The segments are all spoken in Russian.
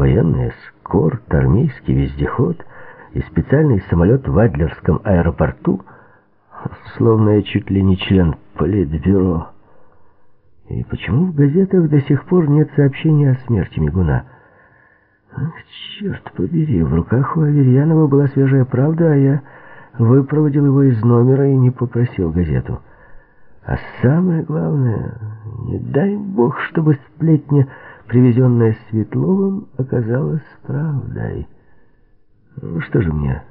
военный эскорт, армейский вездеход и специальный самолет в Адлерском аэропорту, словно я чуть ли не член политбюро. И почему в газетах до сих пор нет сообщения о смерти Мигуна? Ах, черт побери, в руках у Аверьянова была свежая правда, а я выпроводил его из номера и не попросил газету. А самое главное, не дай бог, чтобы сплетня, привезенная Светловым, оказалась правдой. Ну, что же мне,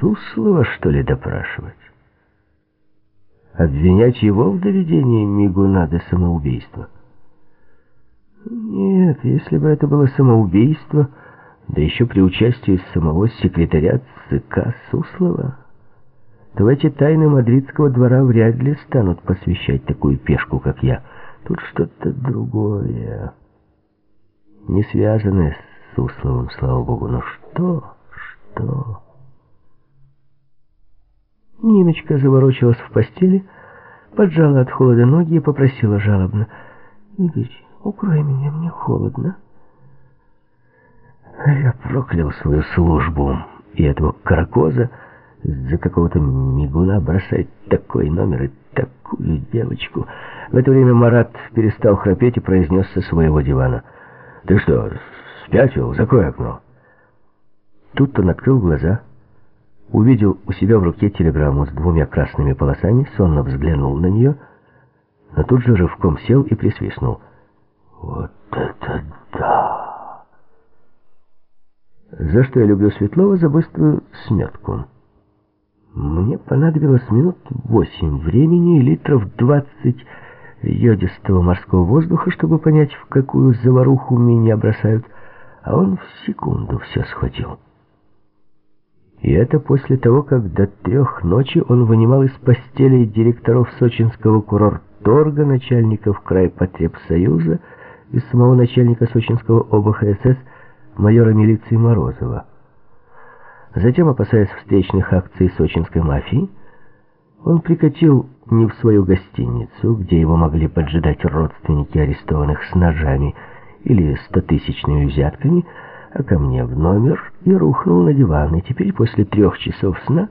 Суслова, что ли, допрашивать? Обвинять его в доведении Мигуна до самоубийства? Нет, если бы это было самоубийство, да еще при участии самого секретаря ЦК Суслова, то в эти тайны мадридского двора вряд ли станут посвящать такую пешку, как я. Тут что-то другое, не связанное с Сусловым, слава богу. Но что, что... Ниночка заворочилась в постели, поджала от холода ноги и попросила жалобно. «Игорь, укрой меня, мне холодно». Я проклял свою службу и этого каракоза за какого-то мигуна бросать такой номер и такую девочку. В это время Марат перестал храпеть и произнес со своего дивана. «Ты что, спятил? Закрой окно». Тут он открыл глаза увидел у себя в руке телеграмму с двумя красными полосами, сонно взглянул на нее, но тут же рывком сел и присвистнул. «Вот это да!» За что я люблю Светлова за быструю сметку. Мне понадобилось минут восемь времени и литров двадцать йодистого морского воздуха, чтобы понять, в какую заваруху меня бросают, а он в секунду все схватил. И это после того, как до трех ночи он вынимал из постелей директоров сочинского курорторга, начальников крайпотребсоюза и самого начальника сочинского ОБХСС майора милиции Морозова. Затем, опасаясь встречных акций сочинской мафии, он прикатил не в свою гостиницу, где его могли поджидать родственники арестованных с ножами или стотысячными взятками, а ко мне в номер и рухнул на диван. И теперь, после трех часов сна,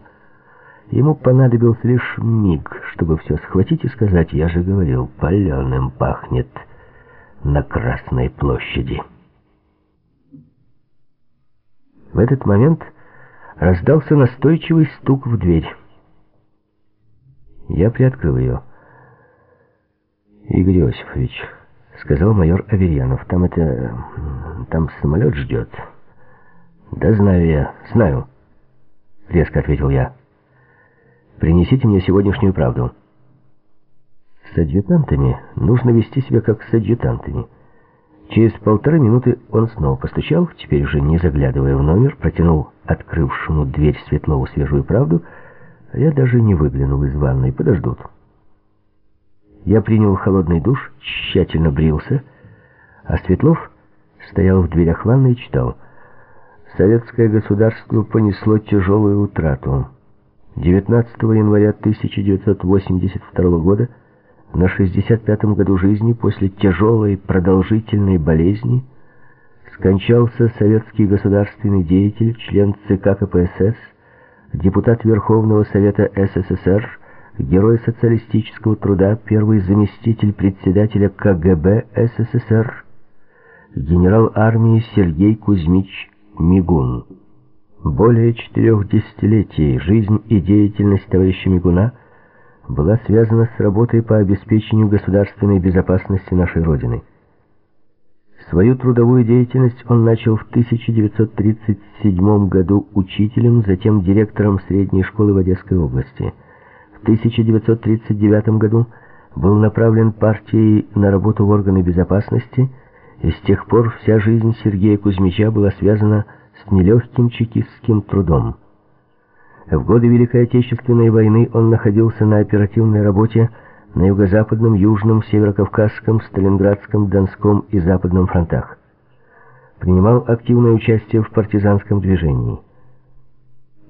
ему понадобился лишь миг, чтобы все схватить и сказать, я же говорил, паленым пахнет на Красной площади. В этот момент раздался настойчивый стук в дверь. Я приоткрыл ее. «Игорь Иосифович», — сказал майор Аверьянов, — «там это... там самолет ждет». «Да знаю я, знаю», — резко ответил я. «Принесите мне сегодняшнюю правду». С адъютантами нужно вести себя как с адъютантами. Через полторы минуты он снова постучал, теперь уже не заглядывая в номер, протянул открывшему дверь Светлову свежую правду, я даже не выглянул из ванной, подождут. Я принял холодный душ, тщательно брился, а Светлов стоял в дверях ванной и читал — советское государство понесло тяжелую утрату. 19 января 1982 года, на 65-м году жизни, после тяжелой продолжительной болезни, скончался советский государственный деятель, член ЦК КПСС, депутат Верховного Совета СССР, герой социалистического труда, первый заместитель председателя КГБ СССР, генерал армии Сергей Кузьмич Мигун. Более четырех десятилетий жизнь и деятельность товарища Мигуна была связана с работой по обеспечению государственной безопасности нашей Родины. Свою трудовую деятельность он начал в 1937 году учителем, затем директором средней школы в Одесской области. В 1939 году был направлен партией на работу в органы безопасности – и с тех пор вся жизнь Сергея Кузьмича была связана с нелегким чекистским трудом. В годы Великой Отечественной войны он находился на оперативной работе на юго-западном, южном, северокавказском, сталинградском, донском и западном фронтах. Принимал активное участие в партизанском движении.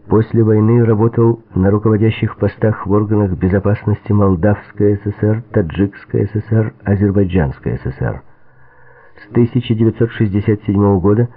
После войны работал на руководящих постах в органах безопасности Молдавской ССР, Таджикской ССР, Азербайджанской ССР. С 1967 года